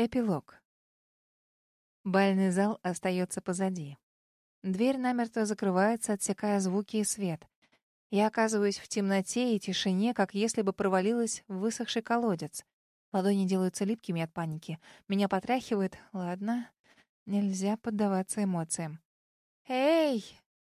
Эпилог. Бальный зал остается позади. Дверь намертво закрывается, отсекая звуки и свет. Я оказываюсь в темноте и тишине, как если бы провалилась в высохший колодец. Ладони делаются липкими от паники. Меня потряхивает. Ладно, нельзя поддаваться эмоциям. «Эй,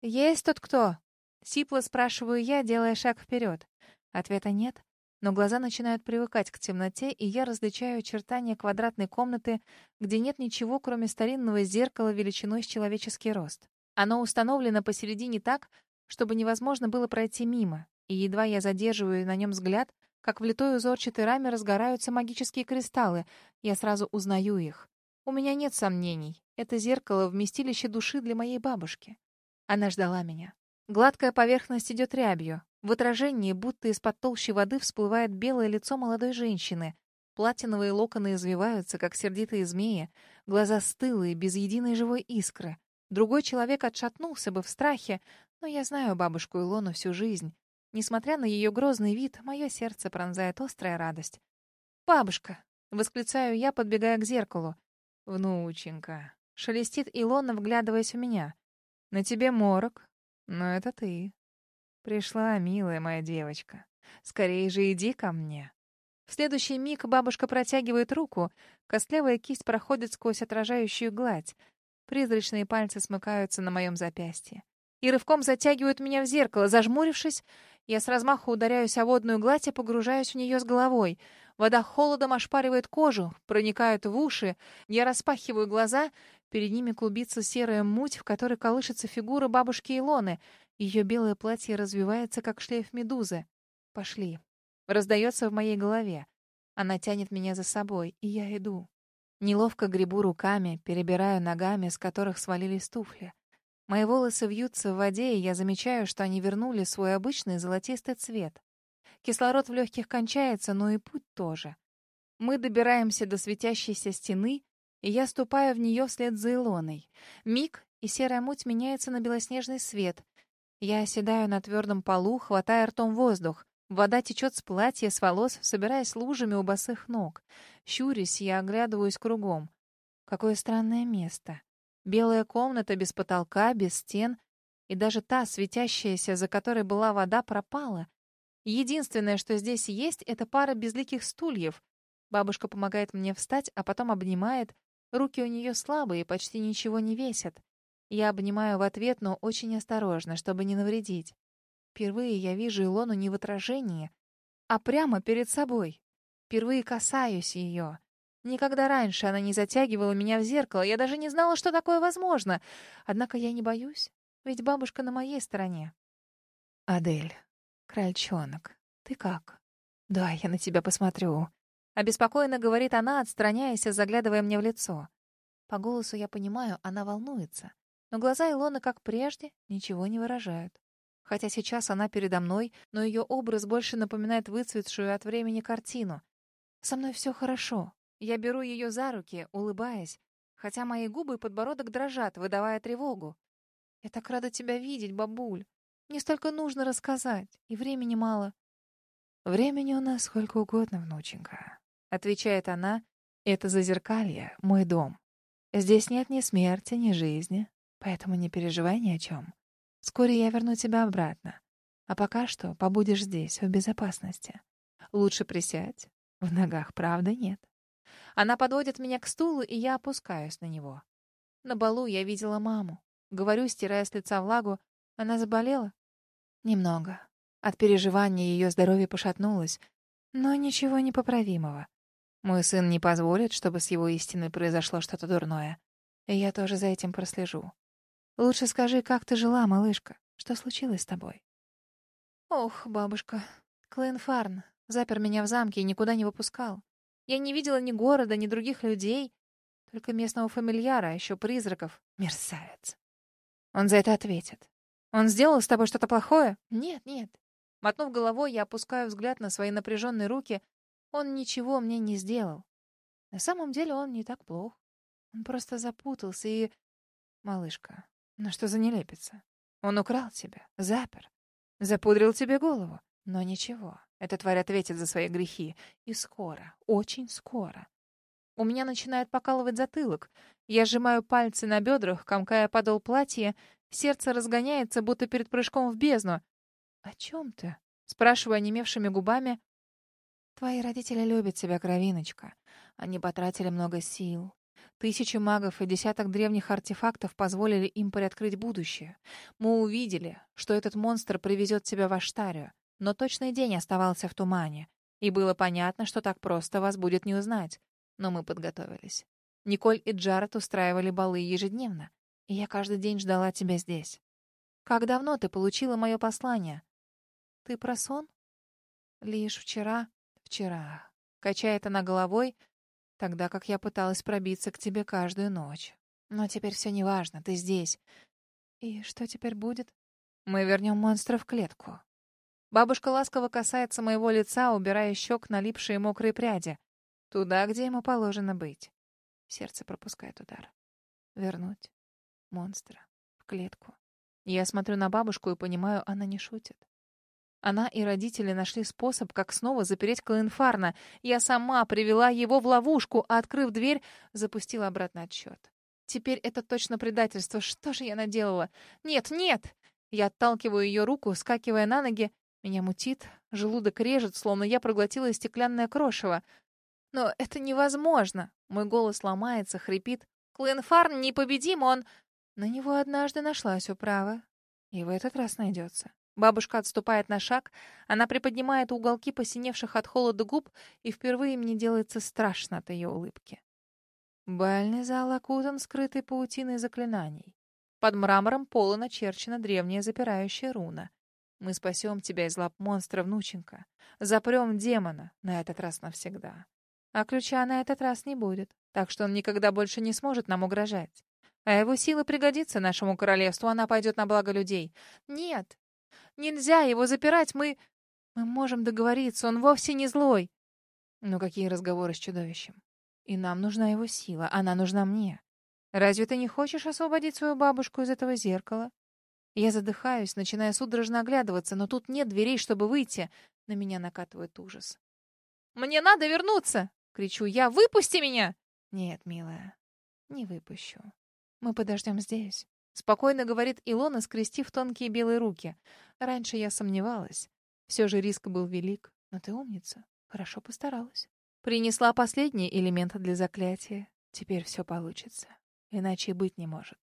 есть тут кто?» Сипло спрашиваю я, делая шаг вперед. Ответа нет но глаза начинают привыкать к темноте, и я различаю очертания квадратной комнаты, где нет ничего, кроме старинного зеркала величиной с человеческий рост. Оно установлено посередине так, чтобы невозможно было пройти мимо, и едва я задерживаю на нем взгляд, как в литой узорчатой раме разгораются магические кристаллы, я сразу узнаю их. У меня нет сомнений, это зеркало — вместилище души для моей бабушки. Она ждала меня. Гладкая поверхность идет рябью, в отражении, будто из-под толщи воды, всплывает белое лицо молодой женщины. Платиновые локоны извиваются, как сердитые змеи, глаза стылые, без единой живой искры. Другой человек отшатнулся бы в страхе, но я знаю бабушку Илону всю жизнь. Несмотря на ее грозный вид, мое сердце пронзает острая радость. «Бабушка!» — восклицаю я, подбегая к зеркалу. «Внученька!» — шелестит Илона, вглядываясь в меня. «На тебе морок, но это ты. «Пришла, милая моя девочка. Скорее же иди ко мне». В следующий миг бабушка протягивает руку, костлявая кисть проходит сквозь отражающую гладь. Призрачные пальцы смыкаются на моем запястье. И рывком затягивают меня в зеркало. Зажмурившись, я с размаху ударяюсь о водную гладь и погружаюсь в нее с головой. Вода холодом ошпаривает кожу, проникает в уши. Я распахиваю глаза. Перед ними клубится серая муть, в которой колышется фигура бабушки Илоны — ее белое платье развивается, как шлейф медузы. Пошли. Раздается в моей голове. Она тянет меня за собой, и я иду. Неловко гребу руками, перебираю ногами, с которых свалились туфли. Мои волосы вьются в воде, и я замечаю, что они вернули свой обычный золотистый цвет. Кислород в легких кончается, но и путь тоже. Мы добираемся до светящейся стены, и я ступаю в нее вслед за Илоной. Миг, и серая муть меняется на белоснежный свет. Я оседаю на твердом полу, хватая ртом воздух. Вода течет с платья, с волос, собираясь лужами у босых ног. Щурясь, я оглядываюсь кругом. Какое странное место. Белая комната без потолка, без стен. И даже та, светящаяся, за которой была вода, пропала. Единственное, что здесь есть, это пара безликих стульев. Бабушка помогает мне встать, а потом обнимает. Руки у нее слабые, почти ничего не весят. Я обнимаю в ответ, но очень осторожно, чтобы не навредить. Впервые я вижу Илону не в отражении, а прямо перед собой. Впервые касаюсь ее. Никогда раньше она не затягивала меня в зеркало, я даже не знала, что такое возможно. Однако я не боюсь, ведь бабушка на моей стороне. «Адель, крольчонок, ты как?» «Да, я на тебя посмотрю», — обеспокоенно говорит она, отстраняясь и заглядывая мне в лицо. По голосу я понимаю, она волнуется. Но глаза Илоны, как прежде, ничего не выражают. Хотя сейчас она передо мной, но ее образ больше напоминает выцветшую от времени картину. Со мной все хорошо. Я беру ее за руки, улыбаясь, хотя мои губы и подбородок дрожат, выдавая тревогу. «Я так рада тебя видеть, бабуль. Мне столько нужно рассказать, и времени мало». «Времени у нас сколько угодно, внученька», — отвечает она. «Это зазеркалье, мой дом. Здесь нет ни смерти, ни жизни, Поэтому не переживай ни о чем. Вскоре я верну тебя обратно. А пока что побудешь здесь, в безопасности. Лучше присядь. В ногах правда нет. Она подводит меня к стулу, и я опускаюсь на него. На балу я видела маму. Говорю, стирая с лица влагу. Она заболела? Немного. От переживания ее здоровье пошатнулось. Но ничего непоправимого. Мой сын не позволит, чтобы с его истиной произошло что-то дурное. И я тоже за этим прослежу. Лучше скажи, как ты жила, малышка? Что случилось с тобой? Ох, бабушка, Клейн Фарн запер меня в замке и никуда не выпускал. Я не видела ни города, ни других людей, только местного фамильяра, а еще призраков. Мерзавец. Он за это ответит. Он сделал с тобой что-то плохое? Нет, нет. Мотнув головой, я опускаю взгляд на свои напряженные руки. Он ничего мне не сделал. На самом деле он не так плох. Он просто запутался и... Малышка, но что за нелепица? Он украл тебя, запер, запудрил тебе голову. Но ничего, эта тварь ответит за свои грехи. И скоро, очень скоро. У меня начинает покалывать затылок. Я сжимаю пальцы на бедрах, комкая подол платья. Сердце разгоняется, будто перед прыжком в бездну. «О чем ты?» — спрашиваю онемевшими губами. «Твои родители любят тебя, кровиночка. Они потратили много сил. Тысячи магов и десяток древних артефактов позволили им приоткрыть будущее. Мы увидели, что этот монстр привезет тебя в Аштарию, но точный день оставался в тумане, и было понятно, что так просто вас будет не узнать. Но мы подготовились. Николь и Джаред устраивали балы ежедневно, и я каждый день ждала тебя здесь. Как давно ты получила мое послание? Ты про сон? Лишь вчера. Вчера. Качает она головой, тогда как я пыталась пробиться к тебе каждую ночь. Но теперь все неважно, ты здесь. И что теперь будет? Мы вернем монстра в клетку. Бабушка ласково касается моего лица, убирая щек налипшие мокрые пряди. Туда, где ему положено быть. Сердце пропускает удар. Вернуть монстра в клетку. Я смотрю на бабушку и понимаю, она не шутит. Она и родители нашли способ, как снова запереть Клоенфарна. Я сама привела его в ловушку, а, открыв дверь, запустила обратно отсчет. Теперь это точно предательство. Что же я наделала? Нет, нет! Я отталкиваю ее руку, скакивая на ноги. Меня мутит, желудок режет, словно я проглотила стеклянное крошево. Но это невозможно. Мой голос ломается, хрипит. Клинфарн непобедим, он... На него однажды нашлась управа. И в этот раз найдется. Бабушка отступает на шаг. Она приподнимает уголки посиневших от холода губ, и впервые мне делается страшно от ее улыбки. Бальный зал окутан скрытой паутиной заклинаний. Под мрамором пола начерчена древняя запирающая руна. Мы спасем тебя из лап монстра, внученька. Запрем демона, на этот раз навсегда. А ключа на этот раз не будет, так что он никогда больше не сможет нам угрожать. А его сила пригодится нашему королевству, она пойдет на благо людей. Нет, нельзя его запирать, мы... Мы можем договориться, он вовсе не злой. Но какие разговоры с чудовищем? И нам нужна его сила, она нужна мне. Разве ты не хочешь освободить свою бабушку из этого зеркала? Я задыхаюсь, начиная судорожно оглядываться, но тут нет дверей, чтобы выйти. На меня накатывает ужас. «Мне надо вернуться!» Кричу я. «Выпусти меня!» «Нет, милая, не выпущу. Мы подождем здесь», — спокойно говорит Илона, скрестив тонкие белые руки. «Раньше я сомневалась. Все же риск был велик. Но ты умница. Хорошо постаралась. Принесла последний элемент для заклятия. Теперь все получится. Иначе и быть не может».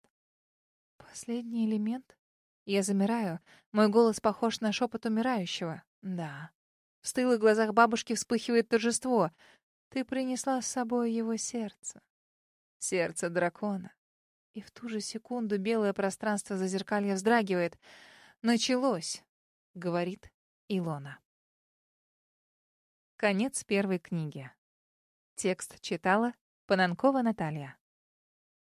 «Последний элемент?» Я замираю. Мой голос похож на шепот умирающего. «Да». В стылых глазах бабушки вспыхивает торжество — ты принесла с собой его сердце. Сердце дракона. И в ту же секунду белое пространство зазеркалья вздрагивает. «Началось», — говорит Илона. Конец первой книги. Текст читала Пананкова Наталья.